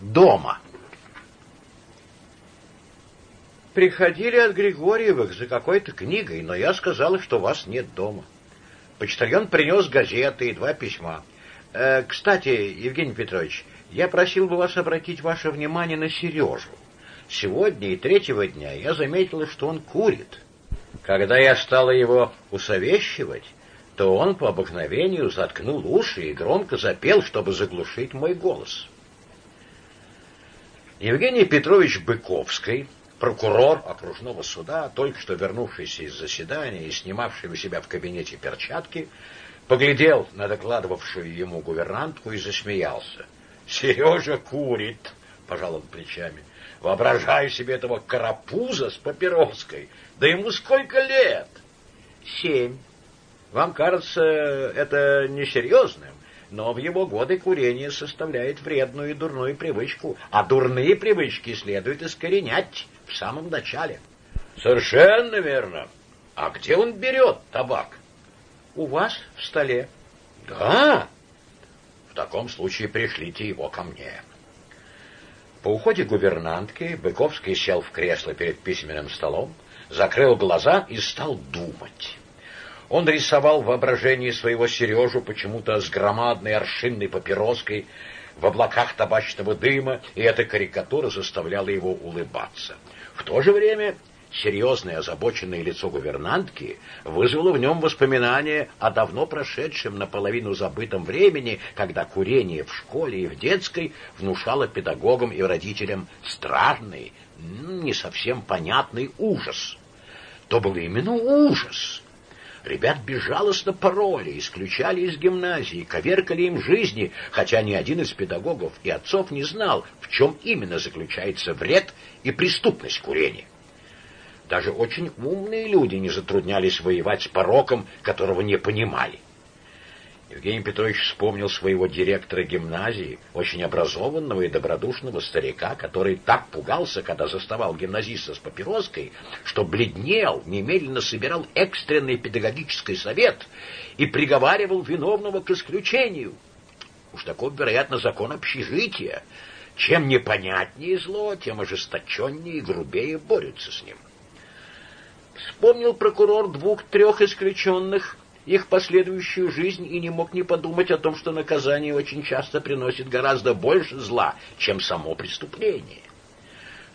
дома. Приходили от Григорьевых за какой-то книгой, но я сказала, что вас нет дома. Почтальон принес газеты и два письма. Э, кстати, Евгений Петрович, я просил бы вас обратить ваше внимание на Сережу. Сегодня и третьего дня я заметила, что он курит. Когда я стала его усовещивать, то он по обыкновению заткнул уши и громко запел, чтобы заглушить мой голос. Евгений Петрович Быковский, прокурор окружного суда, только что вернувшийся из заседания и снимавший у себя в кабинете перчатки, поглядел на докладывавшую ему гувернантку и засмеялся. «Сережа курит!» — пожал он плечами. «Воображаю себе этого карапуза с папироской! Да ему сколько лет?» «Семь», вам кажется это несерьезным, но в его годы курение составляет вредную и дурную привычку, а дурные привычки следует искоренять в самом начале. Совершенно верно. А где он берет табак? У вас в столе. Да? В таком случае пришлите его ко мне. По уходе гувернантки Быковский сел в кресло перед письменным столом, закрыл глаза и стал думать. Он рисовал в воображении своего Сережу почему-то с громадной аршинной папироской в облаках табачного дыма, и эта карикатура заставляла его улыбаться. В то же время серьезное озабоченное лицо гувернантки вызвало в нем воспоминания о давно прошедшем наполовину забытом времени, когда курение в школе и в детской внушало педагогам и родителям странный, не совсем понятный ужас. То был именно ужас, Ребят безжалостно пороли, исключали из гимназии, коверкали им жизни, хотя ни один из педагогов и отцов не знал, в чем именно заключается вред и преступность курения. Даже очень умные люди не затруднялись воевать с пороком, которого не понимали. Евгений Петрович вспомнил своего директора гимназии, очень образованного и добродушного старика, который так пугался, когда заставал гимназиста с папироской, что бледнел, немедленно собирал экстренный педагогический совет и приговаривал виновного к исключению. Уж такой, вероятно, закон общежития. Чем непонятнее зло, тем ожесточеннее и грубее борются с ним. Вспомнил прокурор двух-трех исключенных их последующую жизнь и не мог не подумать о том, что наказание очень часто приносит гораздо больше зла, чем само преступление.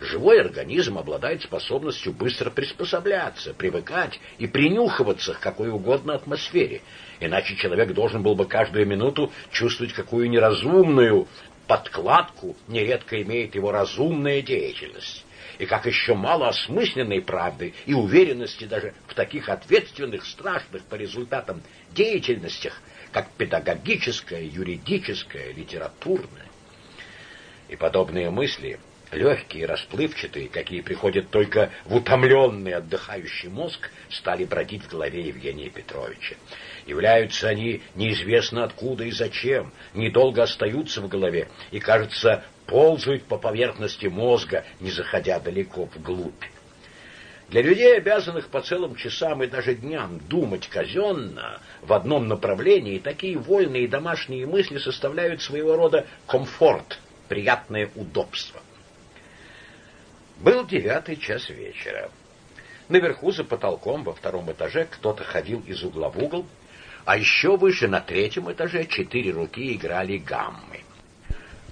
Живой организм обладает способностью быстро приспосабляться, привыкать и принюхиваться к какой угодно атмосфере, иначе человек должен был бы каждую минуту чувствовать какую неразумную подкладку нередко имеет его разумная деятельность и как еще мало осмысленной правды и уверенности даже в таких ответственных, страшных по результатам деятельностях, как педагогическая, юридическая, литературная. И подобные мысли, легкие, расплывчатые, какие приходят только в утомленный отдыхающий мозг, стали бродить в голове Евгения Петровича. Являются они неизвестно откуда и зачем, недолго остаются в голове и, кажется, ползают по поверхности мозга, не заходя далеко вглубь. Для людей, обязанных по целым часам и даже дням думать казенно в одном направлении, такие вольные домашние мысли составляют своего рода комфорт, приятное удобство. Был девятый час вечера. Наверху за потолком во втором этаже кто-то ходил из угла в угол, а еще выше на третьем этаже четыре руки играли гаммы.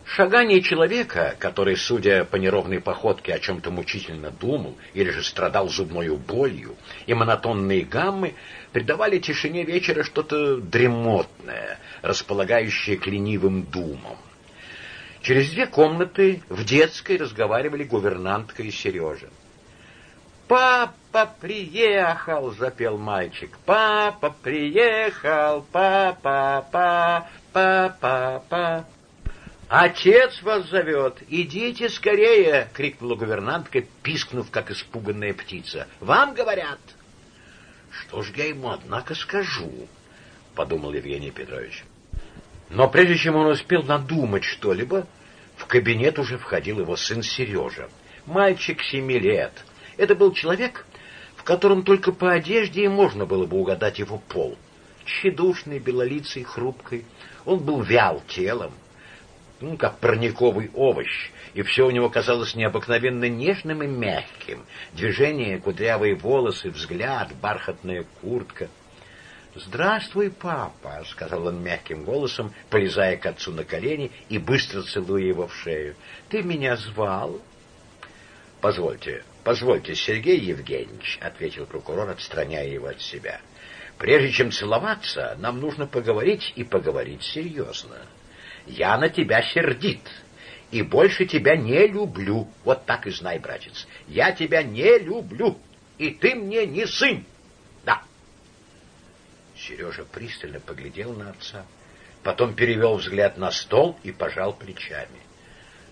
Шагание человека, который, судя по неровной походке, о чем-то мучительно думал или же страдал зубной болью, и монотонные гаммы придавали тишине вечера что-то дремотное, располагающее к ленивым думам. Через две комнаты в детской разговаривали гувернантка и Сережа. «Папа приехал!» — запел мальчик. «Папа приехал! Папа, папа, папа, папа!» «Отец вас зовет! Идите скорее!» — крикнула гувернантка, пискнув, как испуганная птица. «Вам говорят!» «Что ж я ему, однако, скажу?» — подумал Евгений Петрович. Но прежде чем он успел надумать что-либо, в кабинет уже входил его сын Сережа. Мальчик семи лет. Это был человек, в котором только по одежде и можно было бы угадать его пол. Тщедушный, белолицый, хрупкий. Он был вял телом, ну, как парниковый овощ, и все у него казалось необыкновенно нежным и мягким. Движения, кудрявые волосы, взгляд, бархатная куртка. «Здравствуй, папа», — сказал он мягким голосом, полезая к отцу на колени и быстро целуя его в шею. «Ты меня звал?» «Позвольте, позвольте, Сергей Евгеньевич», — ответил прокурор, отстраняя его от себя. «Прежде чем целоваться, нам нужно поговорить и поговорить серьезно. Я на тебя сердит» и больше тебя не люблю. Вот так и знай, братец. Я тебя не люблю, и ты мне не сын. Да. Сережа пристально поглядел на отца, потом перевел взгляд на стол и пожал плечами.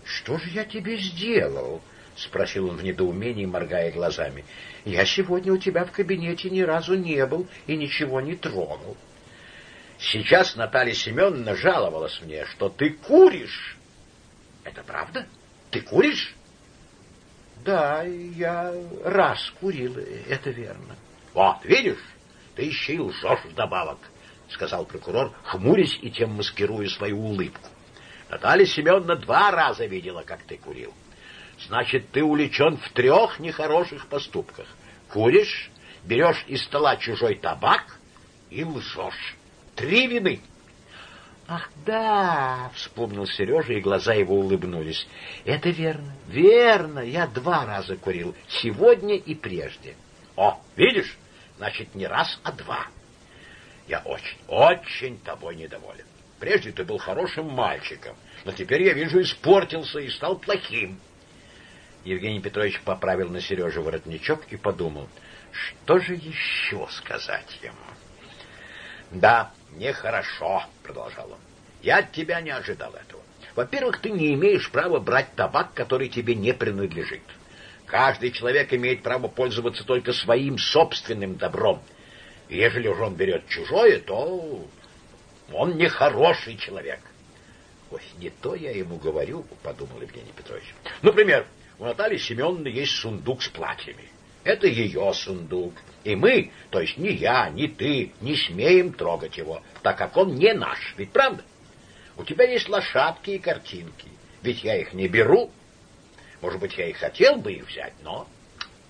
— Что же я тебе сделал? — спросил он в недоумении, моргая глазами. — Я сегодня у тебя в кабинете ни разу не был и ничего не тронул. Сейчас Наталья Семеновна жаловалась мне, что ты куришь. Это правда? Ты куришь? Да, я раз курил, это верно. Вот, видишь, ты еще и лжешь вдобавок, сказал прокурор, хмурясь и тем маскируя свою улыбку. Наталья Семеновна два раза видела, как ты курил. Значит, ты увлечен в трех нехороших поступках. Куришь, берешь из стола чужой табак и лжешь. Три вины. Ах, да, вспомнил Сережа, и глаза его улыбнулись. Это верно. Верно, я два раза курил, сегодня и прежде. О, видишь? Значит, не раз, а два. Я очень, очень тобой недоволен. Прежде ты был хорошим мальчиком, но теперь я вижу, испортился и стал плохим. Евгений Петрович поправил на Сереже воротничок и подумал, что же еще сказать ему. Да, нехорошо, продолжал он. Я от тебя не ожидал этого. Во-первых, ты не имеешь права брать табак, который тебе не принадлежит. Каждый человек имеет право пользоваться только своим собственным добром. И ежели же он берет чужое, то он нехороший человек. Ой, не то я ему говорю, подумал Евгений Петрович. Например, у Натальи Семеновны есть сундук с платьями. Это ее сундук. И мы, то есть ни я, ни ты, не смеем трогать его, так как он не наш. Ведь правда? У тебя есть лошадки и картинки. Ведь я их не беру. Может быть, я и хотел бы их взять, но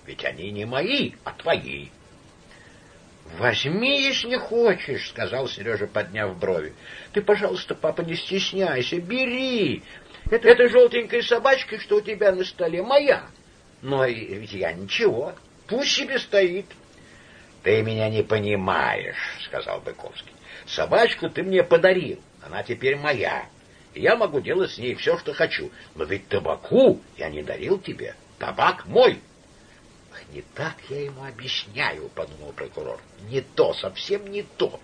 ведь они не мои, а твои. Возьми, если хочешь, сказал Сережа, подняв брови. Ты, пожалуйста, папа, не стесняйся, бери. Это, это желтенькая собачка, что у тебя на столе, моя. Но ведь я ничего. Пусть себе стоит. Ты меня не понимаешь, сказал Быковский. Собачку ты мне подарил, она теперь моя. И я могу делать с ней все, что хочу. Но ведь табаку я не дарил тебе. Табак мой. Не так я ему объясняю, подумал прокурор. Не то, совсем не то.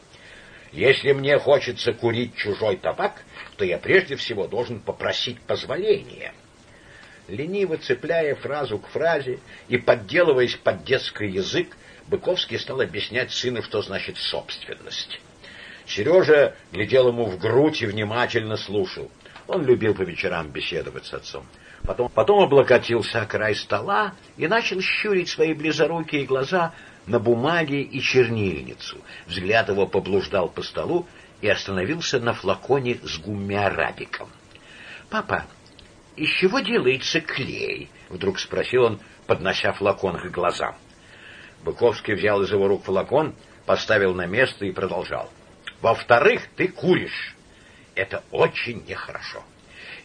Если мне хочется курить чужой табак, то я прежде всего должен попросить позволения лениво цепляя фразу к фразе и подделываясь под детский язык, Быковский стал объяснять сыну, что значит собственность. Сережа глядел ему в грудь и внимательно слушал. Он любил по вечерам беседовать с отцом. Потом, потом облокотился о край стола и начал щурить свои близорукие глаза на бумаге и чернильницу. Взгляд его поблуждал по столу и остановился на флаконе с гуммиарабиком. «Папа, из чего делается клей? Вдруг спросил он, поднося флакон к глазам. Быковский взял из его рук флакон, поставил на место и продолжал. Во-вторых, ты куришь. Это очень нехорошо.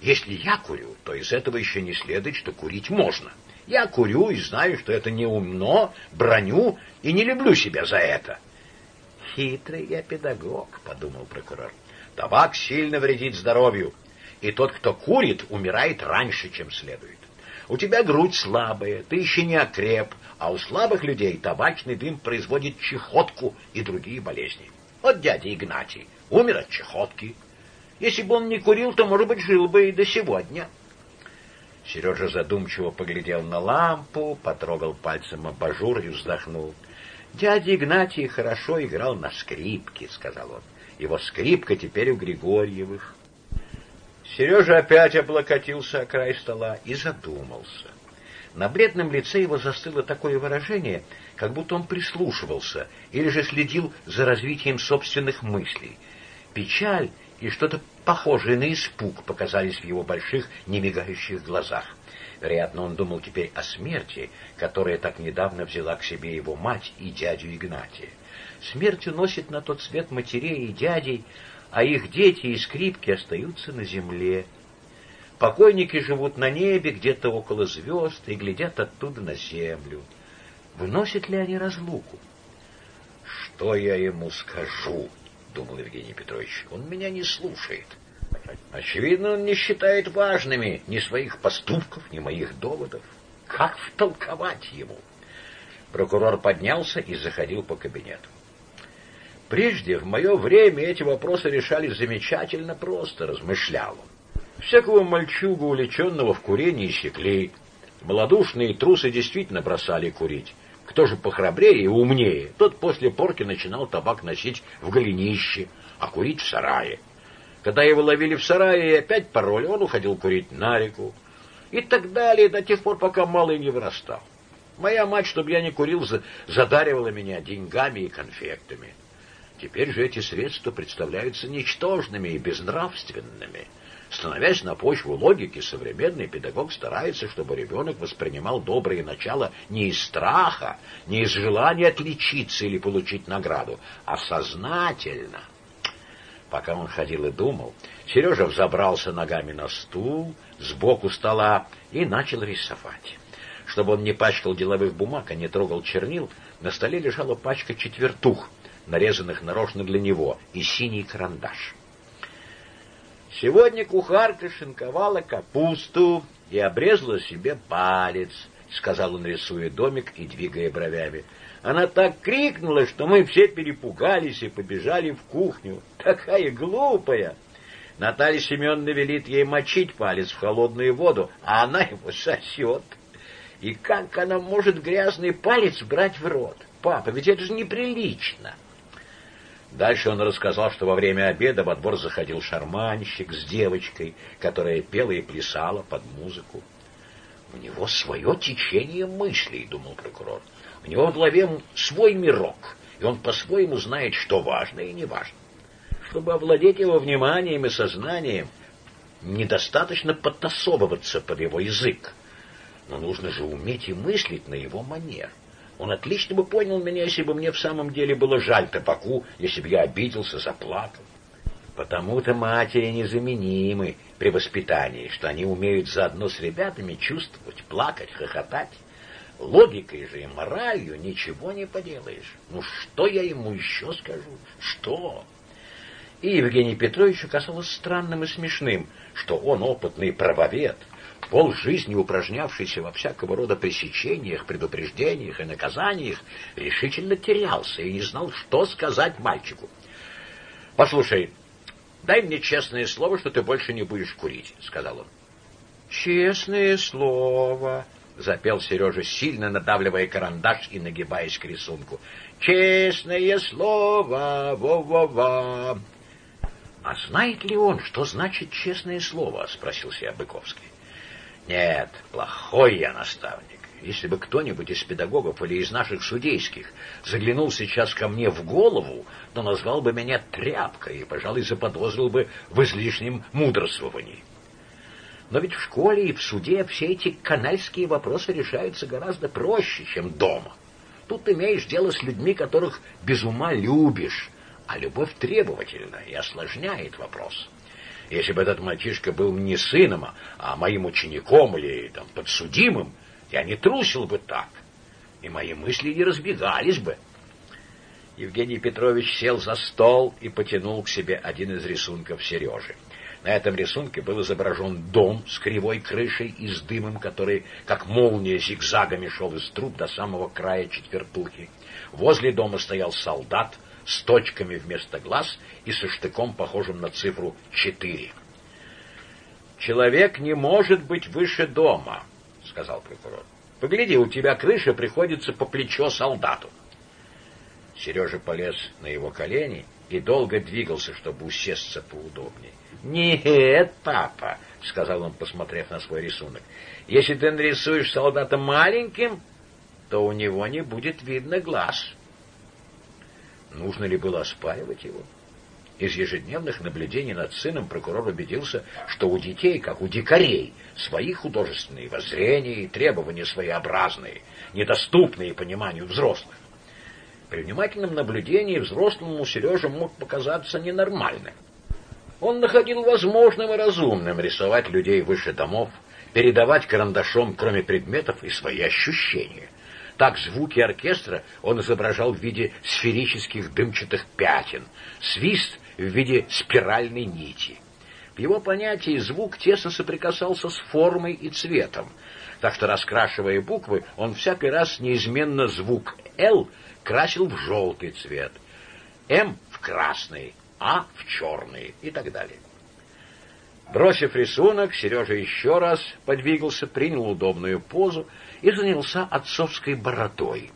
Если я курю, то из этого еще не следует, что курить можно. Я курю и знаю, что это неумно, броню и не люблю себя за это. Хитрый я педагог, подумал прокурор. Табак сильно вредит здоровью и тот, кто курит, умирает раньше, чем следует. У тебя грудь слабая, ты еще не окреп, а у слабых людей табачный дым производит чехотку и другие болезни. Вот дядя Игнатий умер от чехотки. Если бы он не курил, то, может быть, жил бы и до сегодня. Сережа задумчиво поглядел на лампу, потрогал пальцем абажур и вздохнул. Дядя Игнатий хорошо играл на скрипке, сказал он. Его скрипка теперь у Григорьевых. Сережа опять облокотился о край стола и задумался. На бледном лице его застыло такое выражение, как будто он прислушивался или же следил за развитием собственных мыслей. Печаль и что-то похожее на испуг показались в его больших, немигающих глазах. Вероятно, он думал теперь о смерти, которая так недавно взяла к себе его мать и дядю Игнатия. Смерть уносит на тот свет матерей и дядей, а их дети и скрипки остаются на земле. Покойники живут на небе, где-то около звезд, и глядят оттуда на землю. Выносят ли они разлуку? «Что я ему скажу?» — думал Евгений Петрович. «Он меня не слушает. Очевидно, он не считает важными ни своих поступков, ни моих доводов. Как втолковать ему? Прокурор поднялся и заходил по кабинету. Прежде, в мое время, эти вопросы решались замечательно просто, размышлял он. Всякого мальчуга, увлеченного в курении, секли. Молодушные трусы действительно бросали курить. Кто же похрабрее и умнее, тот после порки начинал табак носить в голенище, а курить в сарае. Когда его ловили в сарае и опять пароли, он уходил курить на реку. И так далее, до тех пор, пока малый не вырастал. Моя мать, чтобы я не курил, задаривала меня деньгами и конфектами. Теперь же эти средства представляются ничтожными и безнравственными. Становясь на почву логики, современный педагог старается, чтобы ребенок воспринимал добрые начала не из страха, не из желания отличиться или получить награду, а сознательно, Пока он ходил и думал, Сережа взобрался ногами на стул сбоку стола и начал рисовать. Чтобы он не пачкал деловых бумаг, а не трогал чернил, на столе лежала пачка четвертух, нарезанных нарочно для него, и синий карандаш. Сегодня кухарка шинковала капусту и обрезала себе палец, — сказал он, рисуя домик и двигая бровями. Она так крикнула, что мы все перепугались и побежали в кухню. Такая глупая! Наталья Семеновна велит ей мочить палец в холодную воду, а она его сосет. И как она может грязный палец брать в рот? Папа, ведь это же неприлично. Дальше он рассказал, что во время обеда во двор заходил шарманщик с девочкой, которая пела и плясала под музыку. У него свое течение мыслей, думал прокурор. У него в голове свой мирок, и он по-своему знает, что важно и не важно. Чтобы овладеть его вниманием и сознанием, недостаточно подтасовываться под его язык, но нужно же уметь и мыслить на его манер. Он отлично бы понял меня, если бы мне в самом деле было жаль табаку, если бы я обиделся, заплакал. Потому-то матери незаменимы при воспитании, что они умеют заодно с ребятами чувствовать, плакать, хохотать. Логикой же и моралью ничего не поделаешь. Ну что я ему еще скажу? Что? И Евгений Петровичу казалось странным и смешным, что он опытный правовед, пол жизни упражнявшийся во всякого рода пресечениях, предупреждениях и наказаниях, решительно терялся и не знал, что сказать мальчику. «Послушай, дай мне честное слово, что ты больше не будешь курить», — сказал он. «Честное слово», — запел Сережа, сильно надавливая карандаш и нагибаясь к рисунку. «Честное слово, во-во-во!» «А знает ли он, что значит честное слово?» — спросил себя Быковский. «Нет, плохой я наставник. Если бы кто-нибудь из педагогов или из наших судейских заглянул сейчас ко мне в голову, то назвал бы меня тряпкой и, пожалуй, заподозрил бы в излишнем мудрствовании». Но ведь в школе и в суде все эти канальские вопросы решаются гораздо проще, чем дома. Тут имеешь дело с людьми, которых без ума любишь, а любовь требовательна и осложняет вопрос. Если бы этот мальчишка был не сыном, а моим учеником или там, подсудимым, я не трусил бы так, и мои мысли не разбегались бы. Евгений Петрович сел за стол и потянул к себе один из рисунков Сережи. На этом рисунке был изображен дом с кривой крышей и с дымом, который, как молния, зигзагами шел из труб до самого края четвертухи. Возле дома стоял солдат с точками вместо глаз и со штыком, похожим на цифру четыре. «Человек не может быть выше дома», — сказал прокурор. «Погляди, у тебя крыша приходится по плечо солдату». Сережа полез на его колени и долго двигался, чтобы усесться поудобнее. «Нет, папа», — сказал он, посмотрев на свой рисунок, — «если ты нарисуешь солдата маленьким, то у него не будет видно глаз». Нужно ли было оспаривать его? Из ежедневных наблюдений над сыном прокурор убедился, что у детей, как у дикарей, свои художественные воззрения и требования своеобразные, недоступные пониманию взрослых. При внимательном наблюдении взрослому Сережа мог показаться ненормальным. Он находил возможным и разумным рисовать людей выше домов, передавать карандашом, кроме предметов, и свои ощущения. Так звуки оркестра он изображал в виде сферических дымчатых пятен, свист в виде спиральной нити. В его понятии звук тесно соприкасался с формой и цветом, так что, раскрашивая буквы, он всякий раз неизменно звук «Л» красил в желтый цвет, «М» в красный, «А» в черный и так далее. Бросив рисунок, Сережа еще раз подвигался, принял удобную позу и занялся отцовской бородой.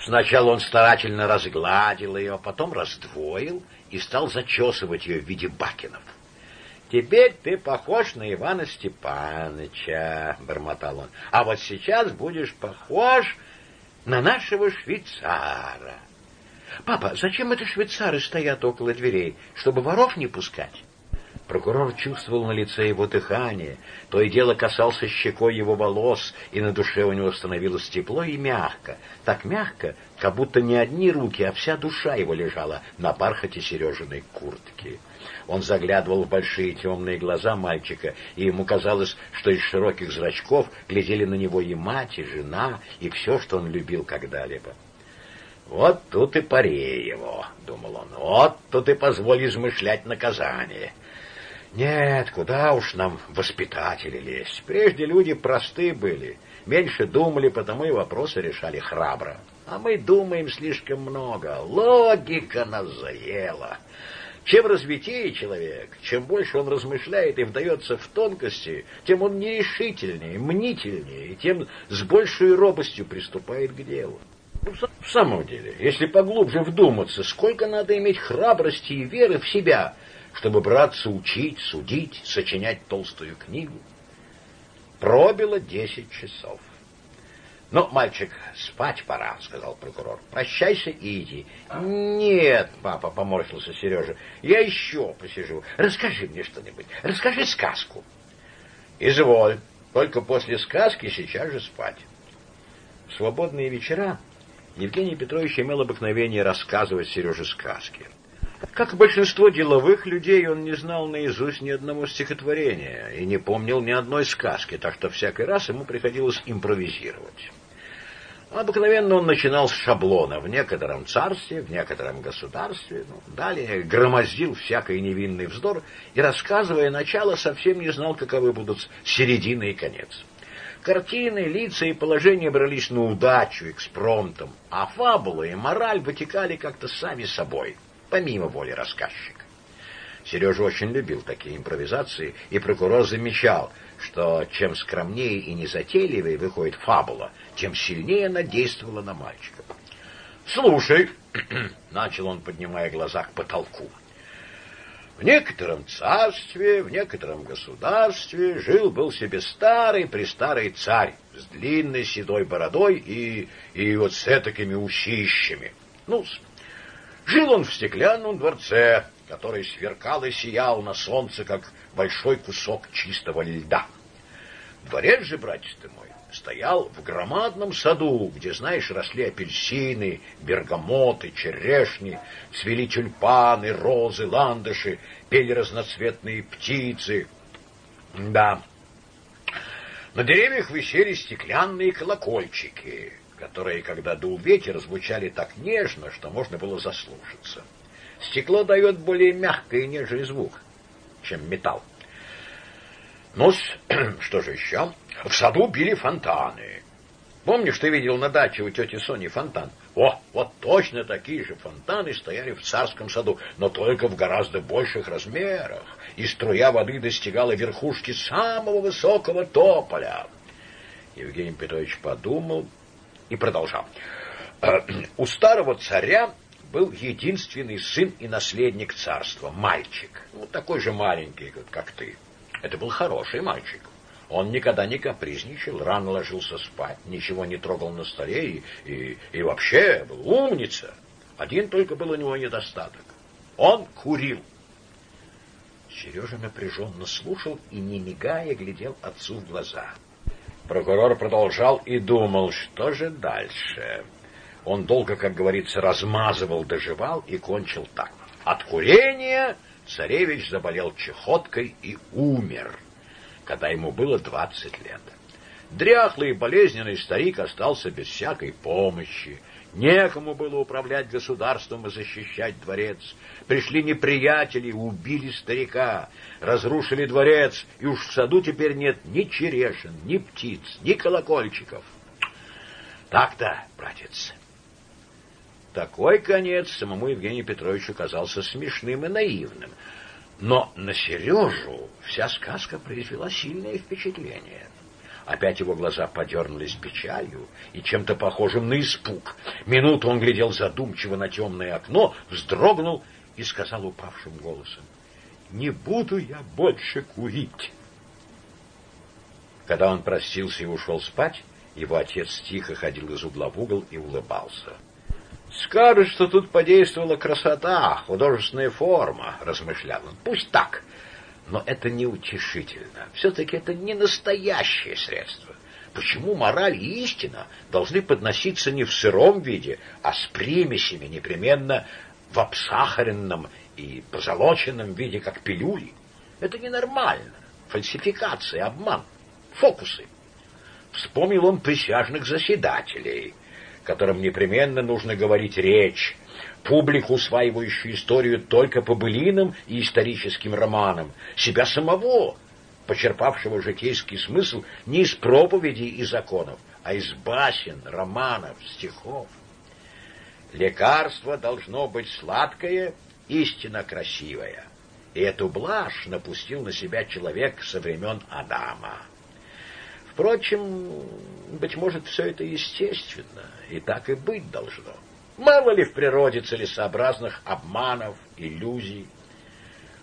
Сначала он старательно разгладил ее, потом раздвоил и стал зачесывать ее в виде бакенов. «Теперь ты похож на Ивана Степановича», — бормотал он, — «а вот сейчас будешь похож на нашего швейцара». «Папа, зачем это швейцары стоят около дверей? Чтобы воров не пускать?» Прокурор чувствовал на лице его дыхание, то и дело касался щекой его волос, и на душе у него становилось тепло и мягко. Так мягко, как будто не одни руки, а вся душа его лежала на бархате Сережиной куртки. Он заглядывал в большие темные глаза мальчика, и ему казалось, что из широких зрачков глядели на него и мать, и жена, и все, что он любил когда-либо. «Вот тут и пари его», — думал он, — «вот тут и позволь измышлять наказание». Нет, куда уж нам воспитатели лезть. Прежде люди просты были, меньше думали, потому и вопросы решали храбро. А мы думаем слишком много. Логика нас заела. Чем развитее человек, чем больше он размышляет и вдается в тонкости, тем он нерешительнее, мнительнее, и тем с большей робостью приступает к делу. Ну, в самом деле, если поглубже вдуматься, сколько надо иметь храбрости и веры в себя — чтобы браться учить, судить, сочинять толстую книгу. Пробило десять часов. «Ну, мальчик, спать пора», — сказал прокурор. «Прощайся и иди». «Нет, папа», — поморщился Сережа, — «я еще посижу. Расскажи мне что-нибудь. Расскажи сказку». «Изволь. Только после сказки сейчас же спать». В свободные вечера Евгений Петрович имел обыкновение рассказывать Сереже сказки. Как большинство деловых людей, он не знал наизусть ни одного стихотворения и не помнил ни одной сказки, так что всякий раз ему приходилось импровизировать. Обыкновенно он начинал с шаблона в некотором царстве, в некотором государстве, ну, далее громоздил всякий невинный вздор и, рассказывая начало, совсем не знал, каковы будут середина и конец. Картины, лица и положения брались на удачу, экспромтом, а фабула и мораль вытекали как-то сами собой — помимо воли рассказчика. Сережа очень любил такие импровизации, и прокурор замечал, что чем скромнее и незатейливее выходит фабула, тем сильнее она действовала на мальчика. «Слушай», — начал он, поднимая глаза к потолку, — «в некотором царстве, в некотором государстве жил-был себе старый-престарый царь с длинной седой бородой и, и вот с этакими усищами. Ну, Жил он в стеклянном дворце, который сверкал и сиял на солнце, как большой кусок чистого льда. Дворец же, братец ты мой, стоял в громадном саду, где, знаешь, росли апельсины, бергамоты, черешни, цвели тюльпаны, розы, ландыши, пели разноцветные птицы. Да, на деревьях висели стеклянные колокольчики, которые, когда дул ветер, звучали так нежно, что можно было заслушаться. Стекло дает более мягкий и нежный звук, чем металл. Ну, что же еще? В саду били фонтаны. Помнишь, ты видел на даче у тети Сони фонтан? О, вот точно такие же фонтаны стояли в царском саду, но только в гораздо больших размерах, и струя воды достигала верхушки самого высокого тополя. Евгений Петрович подумал, и продолжал. «Э, у старого царя был единственный сын и наследник царства, мальчик, ну, такой же маленький, как ты. Это был хороший мальчик. Он никогда не капризничал, рано ложился спать, ничего не трогал на столе и, и, и вообще был умница. Один только был у него недостаток. Он курил. Сережа напряженно слушал и, не мигая, глядел отцу в глаза. Прокурор продолжал и думал, что же дальше. Он долго, как говорится, размазывал, доживал и кончил так. От курения царевич заболел чехоткой и умер, когда ему было двадцать лет. Дряхлый и болезненный старик остался без всякой помощи. Некому было управлять государством и защищать дворец. Пришли неприятели, убили старика, разрушили дворец, и уж в саду теперь нет ни черешин, ни птиц, ни колокольчиков. Так-то, братец. Такой конец самому Евгению Петровичу казался смешным и наивным. Но на Сережу вся сказка произвела сильное впечатление. Опять его глаза подернулись печалью и чем-то похожим на испуг. Минуту он глядел задумчиво на темное окно, вздрогнул и сказал упавшим голосом, «Не буду я больше курить». Когда он простился и ушел спать, его отец тихо ходил из угла в угол и улыбался. «Скажут, что тут подействовала красота, художественная форма», — размышлял он. «Пусть так, но это неутешительно. Все-таки это не настоящее средство. Почему мораль и истина должны подноситься не в сыром виде, а с примесями, непременно в обсахаренном и позолоченном виде, как пилюли? Это ненормально. Фальсификация, обман, фокусы. Вспомнил он присяжных заседателей, которым непременно нужно говорить речь, публику, усваивающую историю только по былинам и историческим романам, себя самого, почерпавшего житейский смысл не из проповедей и законов, а из басен, романов, стихов. Лекарство должно быть сладкое, истинно красивое. И эту блажь напустил на себя человек со времен Адама. Впрочем, быть может, все это естественно, и так и быть должно. Мало ли в природе целесообразных обманов, иллюзий.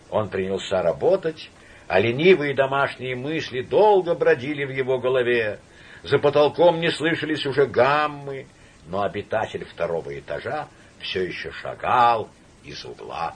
Он принялся работать, а ленивые домашние мысли долго бродили в его голове. За потолком не слышались уже гаммы, но обитатель второго этажа все еще шагал из угла